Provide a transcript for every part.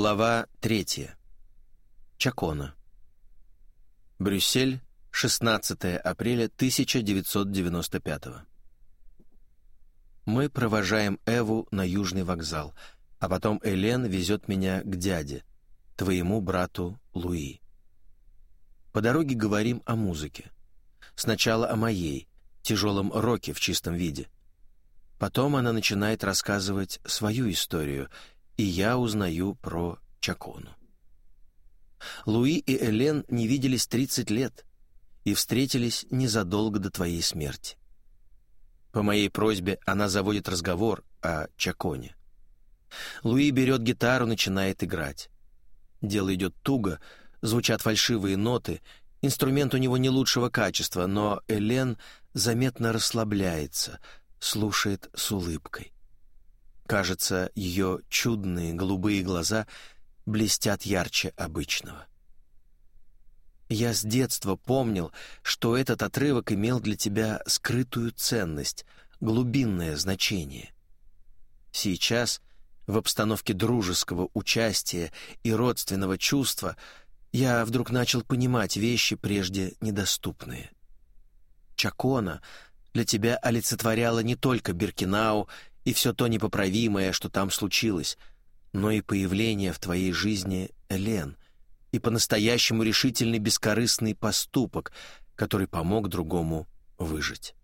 Глава 3. Чакона. Брюссель, 16 апреля 1995 Мы провожаем Эву на Южный вокзал, а потом Элен везет меня к дяде, твоему брату Луи. По дороге говорим о музыке. Сначала о моей, тяжелом роке в чистом виде. Потом она начинает рассказывать свою историю — и я узнаю про Чакону. Луи и Элен не виделись 30 лет и встретились незадолго до твоей смерти. По моей просьбе она заводит разговор о Чаконе. Луи берет гитару, начинает играть. Дело идет туго, звучат фальшивые ноты, инструмент у него не лучшего качества, но Элен заметно расслабляется, слушает с улыбкой. Кажется, ее чудные голубые глаза блестят ярче обычного. Я с детства помнил, что этот отрывок имел для тебя скрытую ценность, глубинное значение. Сейчас, в обстановке дружеского участия и родственного чувства, я вдруг начал понимать вещи, прежде недоступные. Чакона для тебя олицетворяла не только Биркинау и все то непоправимое, что там случилось, но и появление в твоей жизни Элен, и по-настоящему решительный бескорыстный поступок, который помог другому выжить.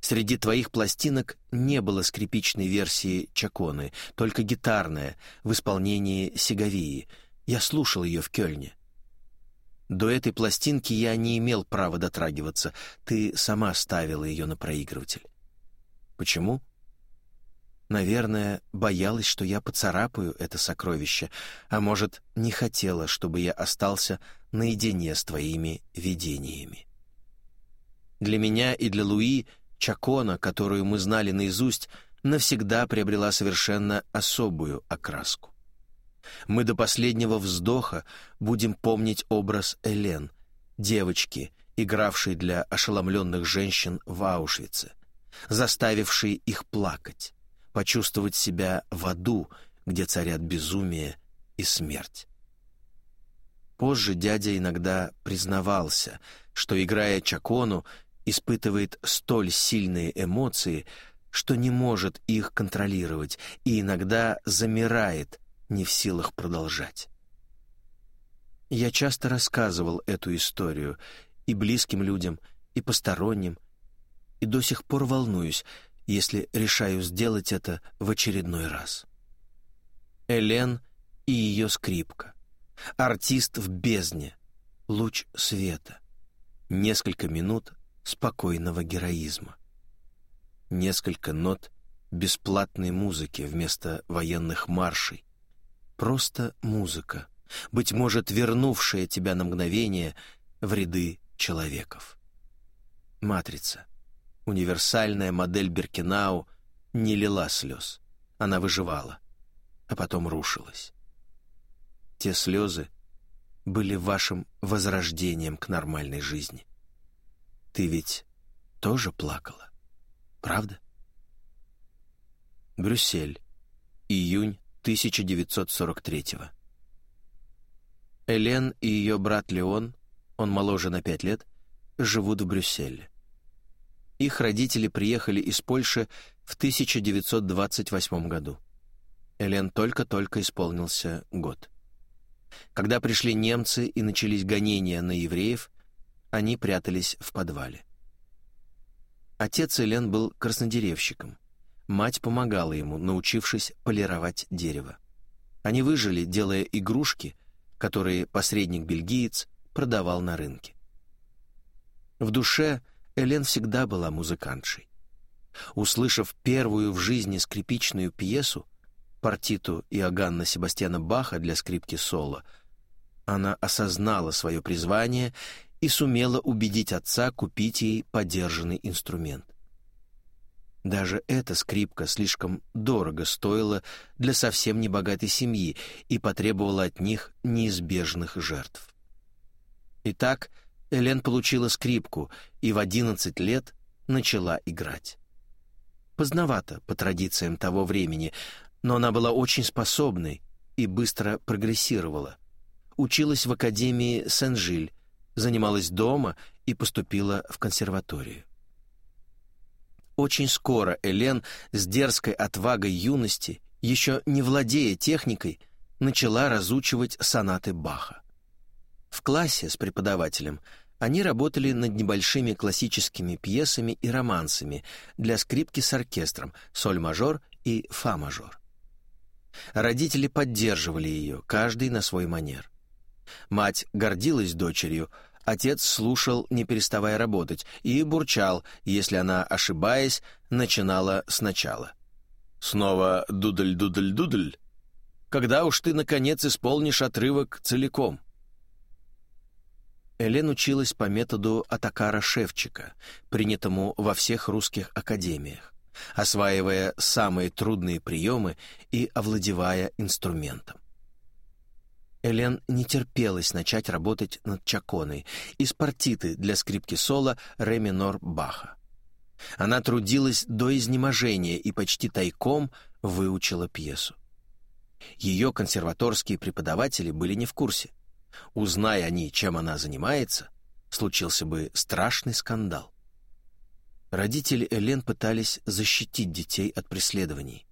Среди твоих пластинок не было скрипичной версии Чаконы, только гитарная, в исполнении Сигавии. Я слушал ее в Кёльне. До этой пластинки я не имел права дотрагиваться, ты сама ставила ее на проигрыватель. Почему? Наверное, боялась, что я поцарапаю это сокровище, а может, не хотела, чтобы я остался наедине с твоими видениями. Для меня и для Луи Чакона, которую мы знали наизусть, навсегда приобрела совершенно особую окраску. Мы до последнего вздоха будем помнить образ Элен, девочки, игравшей для ошеломленных женщин в Аушвице, заставившей их плакать почувствовать себя в аду, где царят безумие и смерть. Позже дядя иногда признавался, что, играя Чакону, испытывает столь сильные эмоции, что не может их контролировать и иногда замирает, не в силах продолжать. Я часто рассказывал эту историю и близким людям, и посторонним, и до сих пор волнуюсь, если решаю сделать это в очередной раз. Элен и ее скрипка. Артист в бездне. Луч света. Несколько минут спокойного героизма. Несколько нот бесплатной музыки вместо военных маршей. Просто музыка, быть может, вернувшая тебя на мгновение в ряды человеков. Матрица — Универсальная модель Беркинау не лила слез. Она выживала, а потом рушилась. Те слезы были вашим возрождением к нормальной жизни. Ты ведь тоже плакала, правда? Брюссель. Июнь 1943 -го. Элен и ее брат Леон, он моложе на пять лет, живут в Брюсселе. Их родители приехали из Польши в 1928 году. Элен только-только исполнился год. Когда пришли немцы и начались гонения на евреев, они прятались в подвале. Отец Элен был краснодеревщиком. Мать помогала ему, научившись полировать дерево. Они выжили, делая игрушки, которые посредник-бельгиец продавал на рынке. В душе Элен всегда была музыкантшей. Услышав первую в жизни скрипичную пьесу, партиту Иоганна Себастьяна Баха для скрипки соло, она осознала свое призвание и сумела убедить отца купить ей подержанный инструмент. Даже эта скрипка слишком дорого стоила для совсем небогатой семьи и потребовала от них неизбежных жертв. Итак, Элен получила скрипку и в 11 лет начала играть. Поздновато по традициям того времени, но она была очень способной, и быстро прогрессировала. Училась в Академии Сен-Жиль, занималась дома и поступила в консерваторию. Очень скоро Элен с дерзкой отвагой юности, еще не владея техникой, начала разучивать сонаты Баха. В классе с преподавателем они работали над небольшими классическими пьесами и романсами для скрипки с оркестром, соль-мажор и фа-мажор. Родители поддерживали ее, каждый на свой манер. Мать гордилась дочерью, отец слушал, не переставая работать, и бурчал, если она, ошибаясь, начинала сначала. Снова дудль-дудль-дудль. Когда уж ты, наконец, исполнишь отрывок целиком? Элен училась по методу Атакара Шевчика, принятому во всех русских академиях, осваивая самые трудные приемы и овладевая инструментом. Элен не терпелась начать работать над чаконой из партиты для скрипки соло ре минор Баха. Она трудилась до изнеможения и почти тайком выучила пьесу. Ее консерваторские преподаватели были не в курсе. Узная они, чем она занимается, случился бы страшный скандал. Родители Элен пытались защитить детей от преследований.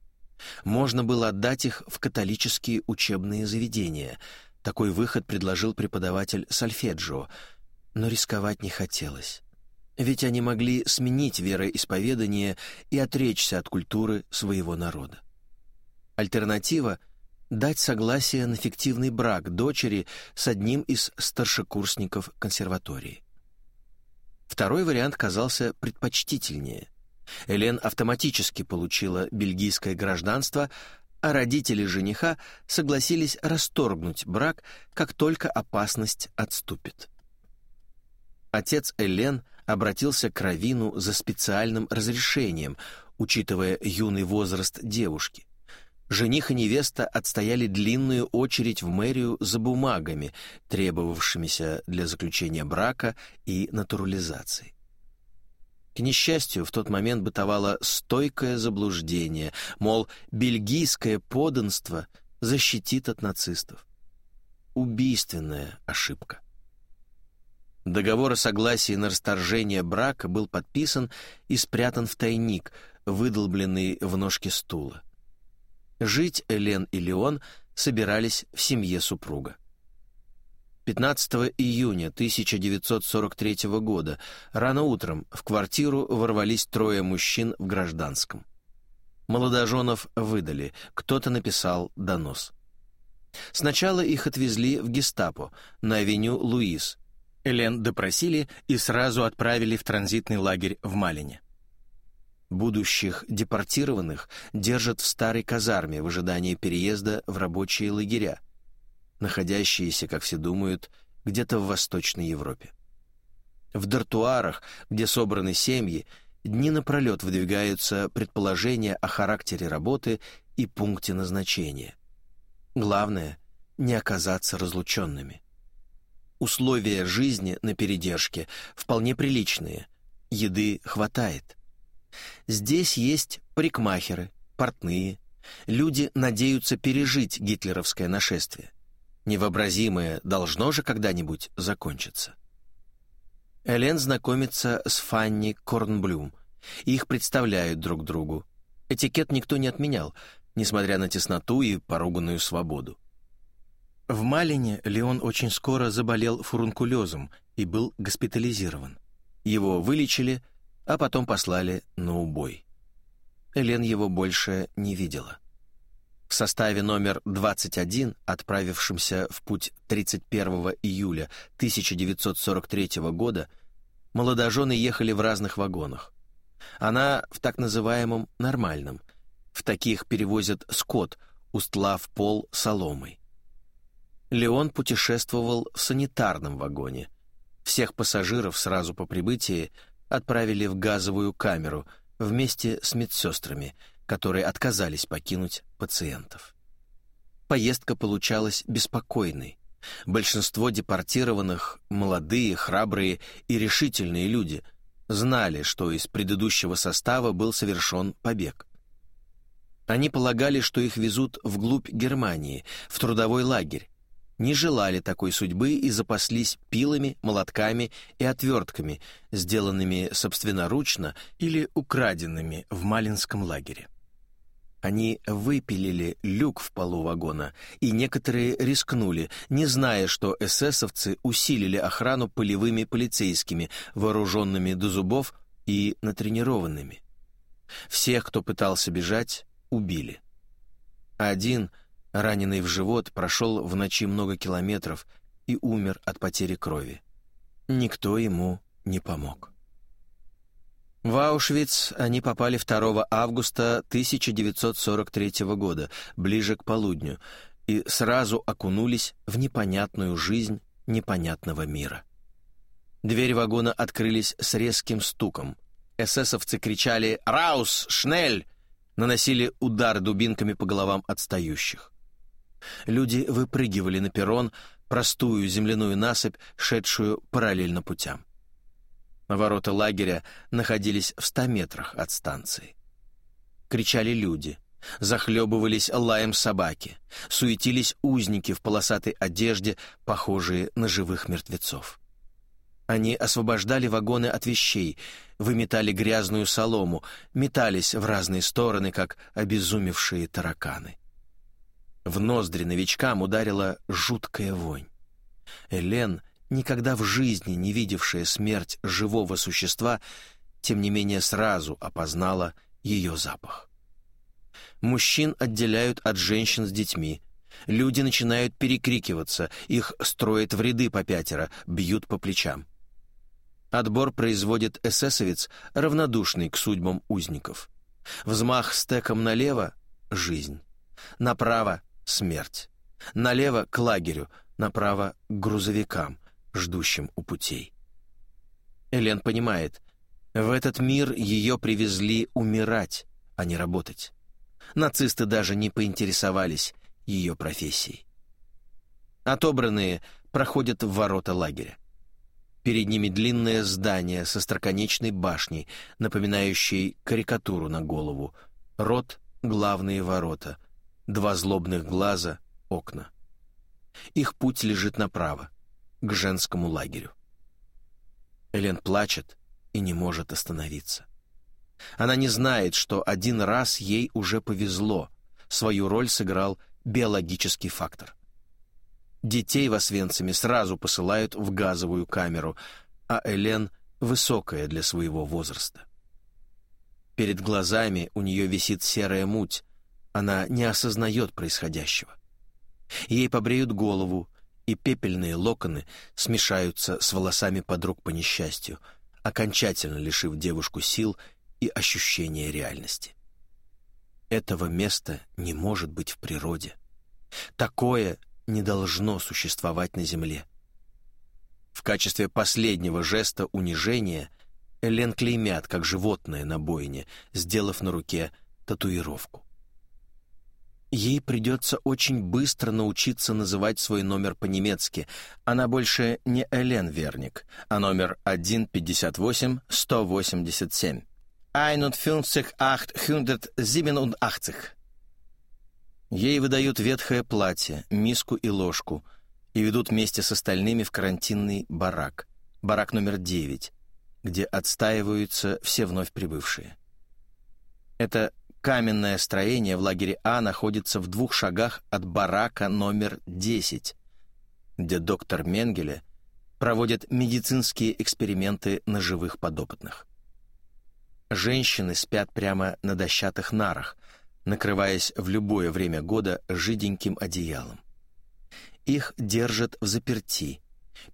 Можно было отдать их в католические учебные заведения. Такой выход предложил преподаватель Сальфеджио, но рисковать не хотелось. Ведь они могли сменить вероисповедание и отречься от культуры своего народа. Альтернатива — дать согласие на фиктивный брак дочери с одним из старшекурсников консерватории. Второй вариант казался предпочтительнее. Элен автоматически получила бельгийское гражданство, а родители жениха согласились расторгнуть брак, как только опасность отступит. Отец Элен обратился к Равину за специальным разрешением, учитывая юный возраст девушки. Жених и невеста отстояли длинную очередь в мэрию за бумагами, требовавшимися для заключения брака и натурализации. К несчастью, в тот момент бытовало стойкое заблуждение, мол, бельгийское подданство защитит от нацистов. Убийственная ошибка. Договор о согласии на расторжение брака был подписан и спрятан в тайник, выдолбленный в ножке стула. Жить Элен и Леон собирались в семье супруга. 15 июня 1943 года рано утром в квартиру ворвались трое мужчин в гражданском. Молодоженов выдали, кто-то написал донос. Сначала их отвезли в гестапо на авеню Луис. Элен допросили и сразу отправили в транзитный лагерь в Малине. Будущих депортированных держат в старой казарме в ожидании переезда в рабочие лагеря, находящиеся, как все думают, где-то в Восточной Европе. В дартуарах, где собраны семьи, дни напролет выдвигаются предположения о характере работы и пункте назначения. Главное — не оказаться разлученными. Условия жизни на передержке вполне приличные, еды хватает. Здесь есть парикмахеры, портные, люди надеются пережить гитлеровское нашествие. Невообразимое должно же когда-нибудь закончиться. Элен знакомится с Фанни Корнблюм. Их представляют друг другу. Этикет никто не отменял, несмотря на тесноту и поруганную свободу. В Малине Леон очень скоро заболел фурункулезом и был госпитализирован. Его вылечили, а потом послали на убой. Элен его больше не видела. В составе номер 21, отправившемся в путь 31 июля 1943 года, молодожены ехали в разных вагонах. Она в так называемом «нормальном». В таких перевозят скот, устлав пол соломой. Леон путешествовал в санитарном вагоне. Всех пассажиров сразу по прибытии отправили в газовую камеру вместе с медсестрами – которые отказались покинуть пациентов. Поездка получалась беспокойной. Большинство депортированных, молодые, храбрые и решительные люди, знали, что из предыдущего состава был совершен побег. Они полагали, что их везут вглубь Германии, в трудовой лагерь, не желали такой судьбы и запаслись пилами, молотками и отвертками, сделанными собственноручно или украденными в Малинском лагере. Они выпилили люк в полу вагона, и некоторые рискнули, не зная, что эсэсовцы усилили охрану полевыми полицейскими, вооруженными до зубов и натренированными. Всех, кто пытался бежать, убили. Один — раненый в живот, прошел в ночи много километров и умер от потери крови. Никто ему не помог. В Аушвиц они попали 2 августа 1943 года, ближе к полудню, и сразу окунулись в непонятную жизнь непонятного мира. Двери вагона открылись с резким стуком. Эсэсовцы кричали «Раус! Шнель!» наносили удар дубинками по головам отстающих. Люди выпрыгивали на перрон, простую земляную насыпь, шедшую параллельно путям. Ворота лагеря находились в ста метрах от станции. Кричали люди, захлебывались лаем собаки, суетились узники в полосатой одежде, похожие на живых мертвецов. Они освобождали вагоны от вещей, выметали грязную солому, метались в разные стороны, как обезумевшие тараканы. В ноздри новичкам ударила жуткая вонь. Элен, никогда в жизни не видевшая смерть живого существа, тем не менее сразу опознала ее запах. Мужчин отделяют от женщин с детьми. Люди начинают перекрикиваться, их строят в ряды по пятеро, бьют по плечам. Отбор производит эсэсовец, равнодушный к судьбам узников. Взмах стеком налево — жизнь. Направо смерть. Налево к лагерю, направо к грузовикам, ждущим у путей. Элен понимает, в этот мир ее привезли умирать, а не работать. Нацисты даже не поинтересовались ее профессией. Отобранные проходят в ворота лагеря. Перед ними длинное здание со строконечной башней, напоминающей карикатуру на голову. Рот — главные ворота, два злобных глаза, окна. Их путь лежит направо, к женскому лагерю. Элен плачет и не может остановиться. Она не знает, что один раз ей уже повезло, свою роль сыграл биологический фактор. Детей в Освенциме сразу посылают в газовую камеру, а Элен высокая для своего возраста. Перед глазами у нее висит серая муть, она не осознает происходящего. Ей побреют голову, и пепельные локоны смешаются с волосами подруг по несчастью, окончательно лишив девушку сил и ощущения реальности. Этого места не может быть в природе. Такое не должно существовать на земле. В качестве последнего жеста унижения Элен клеймят, как животное на бойне, сделав на руке татуировку. Ей придется очень быстро научиться называть свой номер по-немецки. Она больше не Элен Верник, а номер 158-187. 50887. Ей выдают ветхое платье, миску и ложку и ведут вместе с остальными в карантинный барак, барак номер 9, где отстаиваются все вновь прибывшие. Это Каменное строение в лагере А находится в двух шагах от барака номер 10, где доктор Менгеле проводит медицинские эксперименты на живых подопытных. Женщины спят прямо на дощатых нарах, накрываясь в любое время года жиденьким одеялом. Их держат в заперти,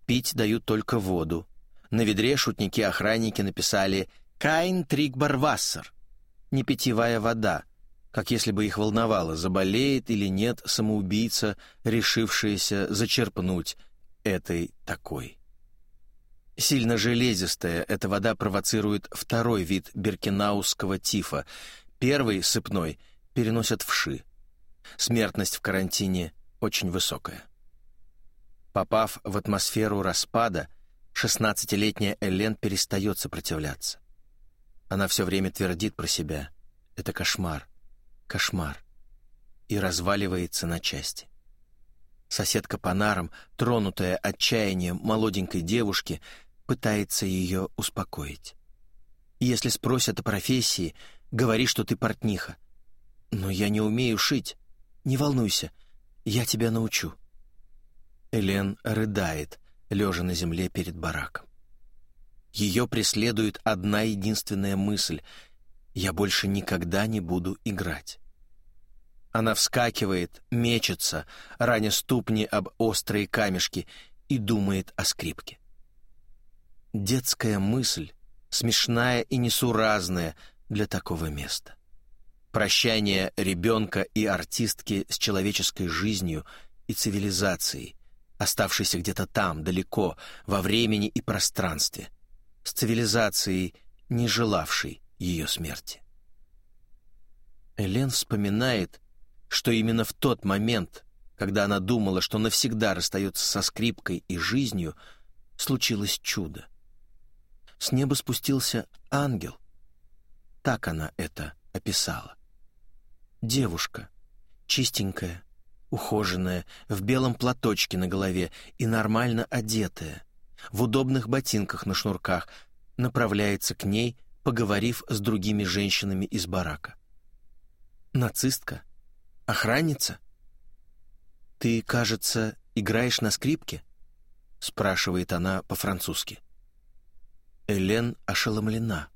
пить дают только воду. На ведре шутники-охранники написали «Кайн Трикбарвассер», не питьевая вода, как если бы их волновало, заболеет или нет самоубийца, решившаяся зачерпнуть этой такой. Сильно железистая эта вода провоцирует второй вид беркинаусского тифа. Первый, сыпной, переносят вши. Смертность в карантине очень высокая. Попав в атмосферу распада, 16-летняя Элен перестает сопротивляться. Она все время твердит про себя. Это кошмар. кошмар и разваливается на части. Соседка по нарам, тронутая отчаянием молоденькой девушки, пытается ее успокоить. Если спросят о профессии, говори, что ты портниха. Но я не умею шить. Не волнуйся, я тебя научу. Элен рыдает, лежа на земле перед бараком. Ее преследует одна единственная мысль — я больше никогда не буду играть. Она вскакивает, мечется, раня ступни об острые камешки и думает о скрипке. Детская мысль, смешная и несуразная для такого места. Прощание ребенка и артистки с человеческой жизнью и цивилизацией, оставшейся где-то там, далеко, во времени и пространстве, с цивилизацией, не желавшей ее смерти. Элен вспоминает, что именно в тот момент, когда она думала, что навсегда расстается со скрипкой и жизнью, случилось чудо. С неба спустился ангел. Так она это описала. Девушка, чистенькая, ухоженная, в белом платочке на голове и нормально одетая, в удобных ботинках на шнурках, направляется к ней, поговорив с другими женщинами из барака. Нацистка? Охранница? Ты, кажется, играешь на скрипке? спрашивает она по-французски. Элен ошеломлена.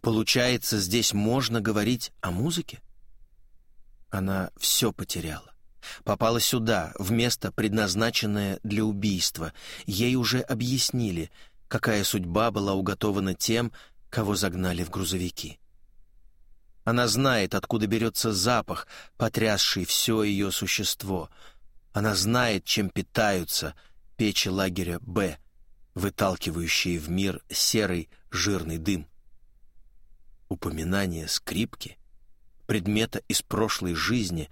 Получается, здесь можно говорить о музыке? Она все потеряла. Попала сюда, в место, предназначенное для убийства. Ей уже объяснили, какая судьба была уготована тем, кого загнали в грузовики. Она знает, откуда берется запах, потрясший все ее существо. Она знает, чем питаются печи лагеря «Б», выталкивающие в мир серый жирный дым. Упоминание скрипки, предмета из прошлой жизни,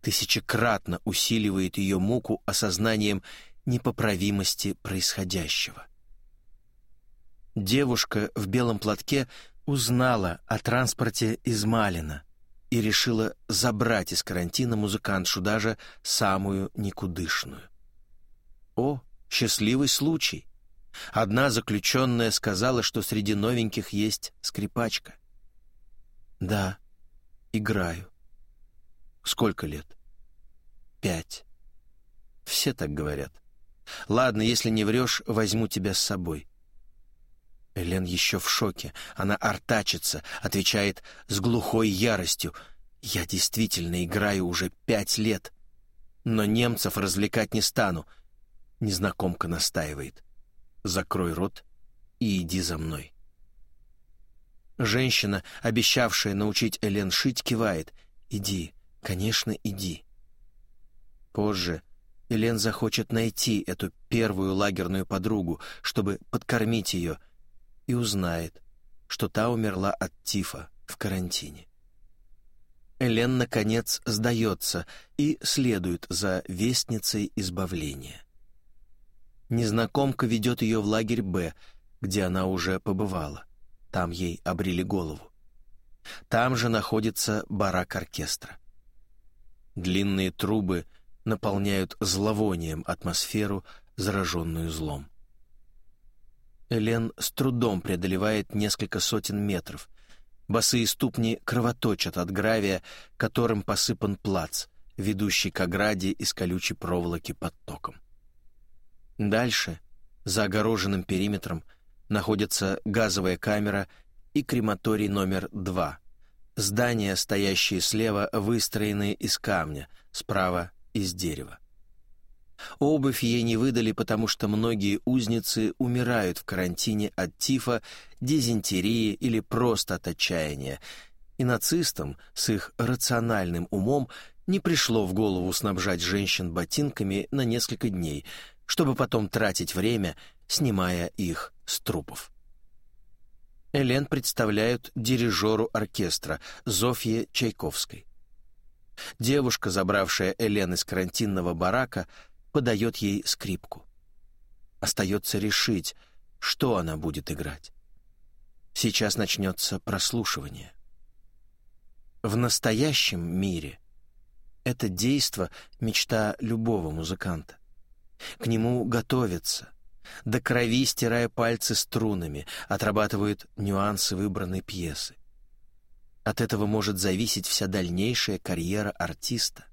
тысячекратно усиливает ее муку осознанием непоправимости происходящего. Девушка в белом платке узнала о транспорте из Малина и решила забрать из карантина музыкантшу даже самую никудышную. О, счастливый случай! Одна заключенная сказала, что среди новеньких есть скрипачка. Да, играю. Сколько лет? Пять. Все так говорят. Ладно, если не врешь, возьму тебя с собой. Элен еще в шоке. Она артачится, отвечает с глухой яростью. «Я действительно играю уже пять лет, но немцев развлекать не стану». Незнакомка настаивает. «Закрой рот и иди за мной». Женщина, обещавшая научить Элен шить, кивает. «Иди, конечно, иди». Позже Элен захочет найти эту первую лагерную подругу, чтобы подкормить ее — и узнает, что та умерла от тифа в карантине. Элен, наконец, сдается и следует за вестницей избавления. Незнакомка ведет ее в лагерь «Б», где она уже побывала. Там ей обрили голову. Там же находится барак оркестра. Длинные трубы наполняют зловонием атмосферу, зараженную злом. Элен с трудом преодолевает несколько сотен метров. Босые ступни кровоточат от гравия, которым посыпан плац, ведущий к ограде из колючей проволоки под током. Дальше, за огороженным периметром, находится газовая камера и крематорий номер два. Здания, стоящие слева, выстроены из камня, справа — из дерева. Обувь ей не выдали, потому что многие узницы умирают в карантине от тифа, дизентерии или просто от отчаяния. И нацистам с их рациональным умом не пришло в голову снабжать женщин ботинками на несколько дней, чтобы потом тратить время, снимая их с трупов. Элен представляют дирижеру оркестра Зофье Чайковской. Девушка, забравшая Элен из карантинного барака, подает ей скрипку. Остается решить, что она будет играть. Сейчас начнется прослушивание. В настоящем мире это действо — мечта любого музыканта. К нему готовятся, до крови стирая пальцы струнами, отрабатывают нюансы выбранной пьесы. От этого может зависеть вся дальнейшая карьера артиста.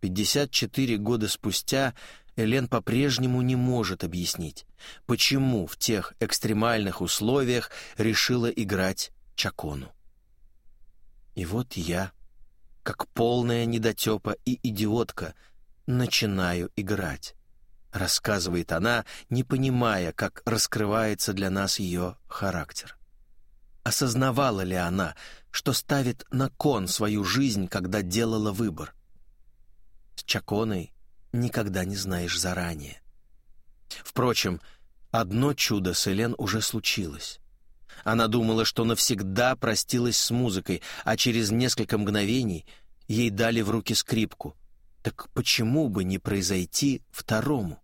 54 года спустя Элен по-прежнему не может объяснить, почему в тех экстремальных условиях решила играть Чакону. И вот я, как полная недотепа и идиотка, начинаю играть, рассказывает она, не понимая, как раскрывается для нас ее характер. Осознавала ли она, что ставит на кон свою жизнь, когда делала выбор? С Чаконой никогда не знаешь заранее. Впрочем, одно чудо с Элен уже случилось. Она думала, что навсегда простилась с музыкой, а через несколько мгновений ей дали в руки скрипку. Так почему бы не произойти второму?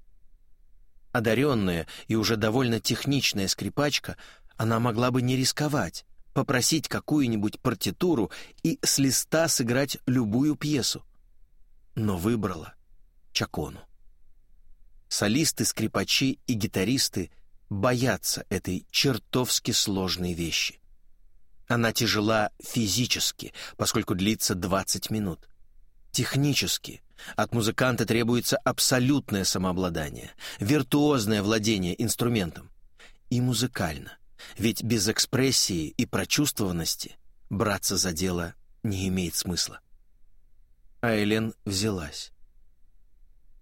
Одаренная и уже довольно техничная скрипачка, она могла бы не рисковать, попросить какую-нибудь партитуру и с листа сыграть любую пьесу. Но выбрала Чакону. Солисты, скрипачи и гитаристы боятся этой чертовски сложной вещи. Она тяжела физически, поскольку длится 20 минут. Технически от музыканта требуется абсолютное самообладание, виртуозное владение инструментом. И музыкально, ведь без экспрессии и прочувствованности браться за дело не имеет смысла. А Элен взялась.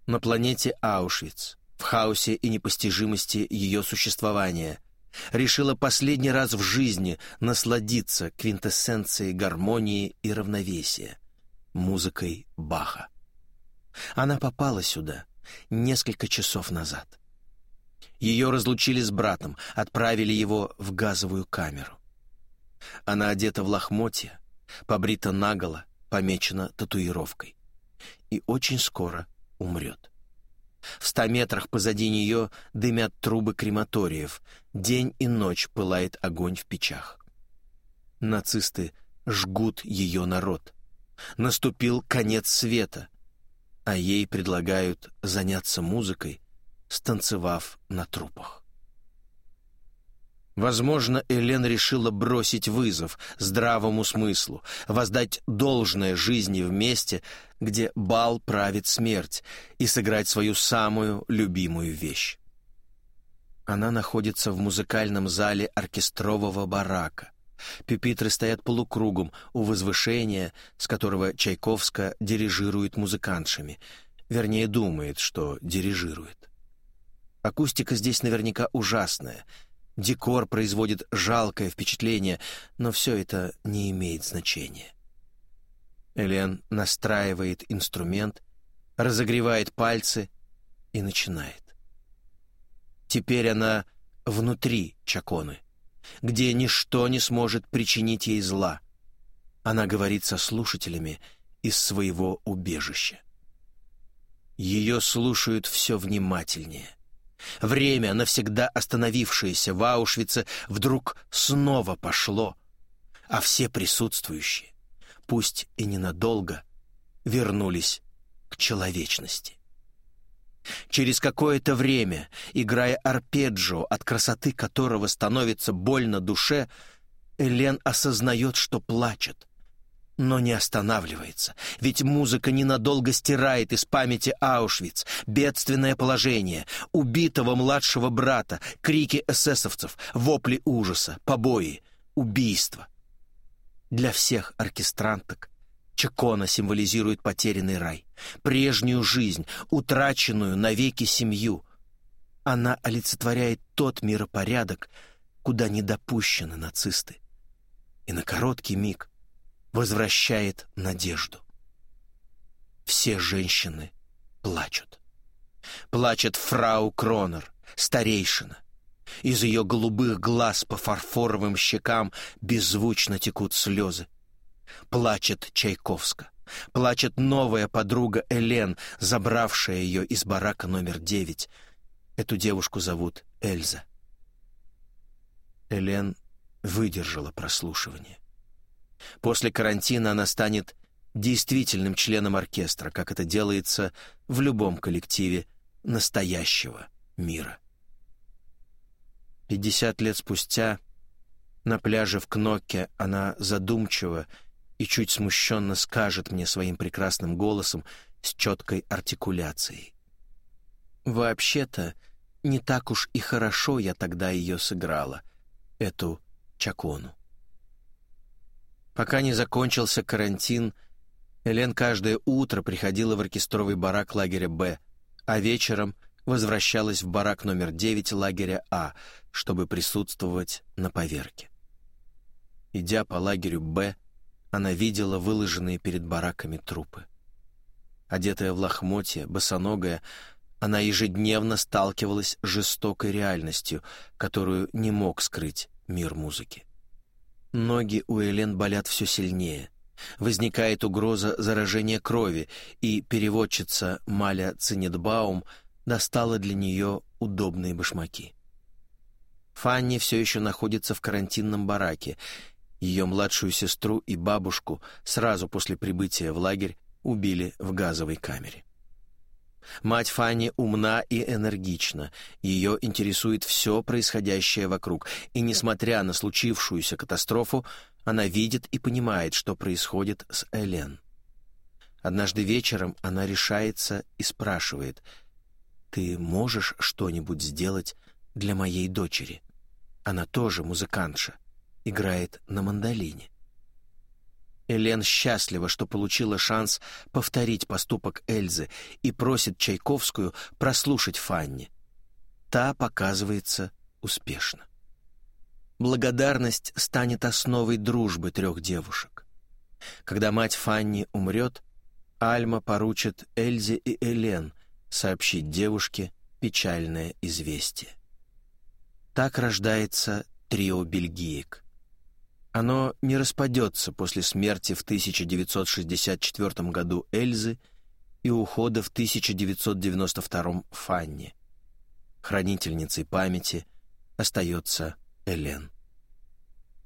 На планете Аушвиц, в хаосе и непостижимости ее существования, решила последний раз в жизни насладиться квинтэссенцией гармонии и равновесия, музыкой Баха. Она попала сюда несколько часов назад. Ее разлучили с братом, отправили его в газовую камеру. Она одета в лохмотья, побрита наголо, помечена татуировкой. И очень скоро умрет. В ста метрах позади нее дымят трубы крематориев. День и ночь пылает огонь в печах. Нацисты жгут ее народ. Наступил конец света, а ей предлагают заняться музыкой, станцевав на трупах. Возможно, Элен решила бросить вызов здравому смыслу, воздать должное жизни в месте, где бал правит смерть, и сыграть свою самую любимую вещь. Она находится в музыкальном зале оркестрового барака. Пюпитры стоят полукругом у возвышения, с которого Чайковска дирижирует музыкантшами, вернее, думает, что дирижирует. Акустика здесь наверняка ужасная — Декор производит жалкое впечатление, но все это не имеет значения. Элен настраивает инструмент, разогревает пальцы и начинает. Теперь она внутри Чаконы, где ничто не сможет причинить ей зла. Она говорит со слушателями из своего убежища. Ее слушают все внимательнее. Время, навсегда остановившееся в Аушвице, вдруг снова пошло, а все присутствующие, пусть и ненадолго, вернулись к человечности. Через какое-то время, играя арпеджио, от красоты которого становится больно душе, Элен осознает, что плачет но не останавливается, ведь музыка ненадолго стирает из памяти Аушвиц, бедственное положение, убитого младшего брата, крики эсэсовцев, вопли ужаса, побои, убийства. Для всех оркестранток Чакона символизирует потерянный рай, прежнюю жизнь, утраченную навеки семью. Она олицетворяет тот миропорядок, куда не допущены нацисты. И на короткий миг — возвращает надежду. Все женщины плачут. Плачет фрау Кронер, старейшина. Из ее голубых глаз по фарфоровым щекам беззвучно текут слезы. Плачет Чайковска. Плачет новая подруга Элен, забравшая ее из барака номер девять. Эту девушку зовут Эльза. Элен выдержала прослушивание. После карантина она станет действительным членом оркестра, как это делается в любом коллективе настоящего мира. Пятьдесят лет спустя на пляже в Кнокке она задумчиво и чуть смущенно скажет мне своим прекрасным голосом с четкой артикуляцией. «Вообще-то, не так уж и хорошо я тогда ее сыграла, эту Чакону». Пока не закончился карантин, Элен каждое утро приходила в оркестровый барак лагеря «Б», а вечером возвращалась в барак номер 9 лагеря А, чтобы присутствовать на поверке. Идя по лагерю «Б», она видела выложенные перед бараками трупы. Одетая в лохмотья, босоногая, она ежедневно сталкивалась с жестокой реальностью, которую не мог скрыть мир музыки. Ноги у Элен болят все сильнее. Возникает угроза заражения крови, и переводчица Маля Цинетбаум достала для нее удобные башмаки. Фанни все еще находится в карантинном бараке. Ее младшую сестру и бабушку сразу после прибытия в лагерь убили в газовой камере. Мать Фанни умна и энергична, ее интересует все происходящее вокруг, и, несмотря на случившуюся катастрофу, она видит и понимает, что происходит с Элен. Однажды вечером она решается и спрашивает, «Ты можешь что-нибудь сделать для моей дочери? Она тоже музыкантша, играет на мандолине». Элен счастлива, что получила шанс повторить поступок Эльзы и просит Чайковскую прослушать Фанни. Та показывается успешно. Благодарность станет основой дружбы трех девушек. Когда мать Фанни умрет, Альма поручит Эльзе и Элен сообщить девушке печальное известие. Так рождается трио бельгиек — оно не распадется после смерти в 1964 году Эльзы и ухода в 1992 Фанни. Хранительницей памяти остается Элен.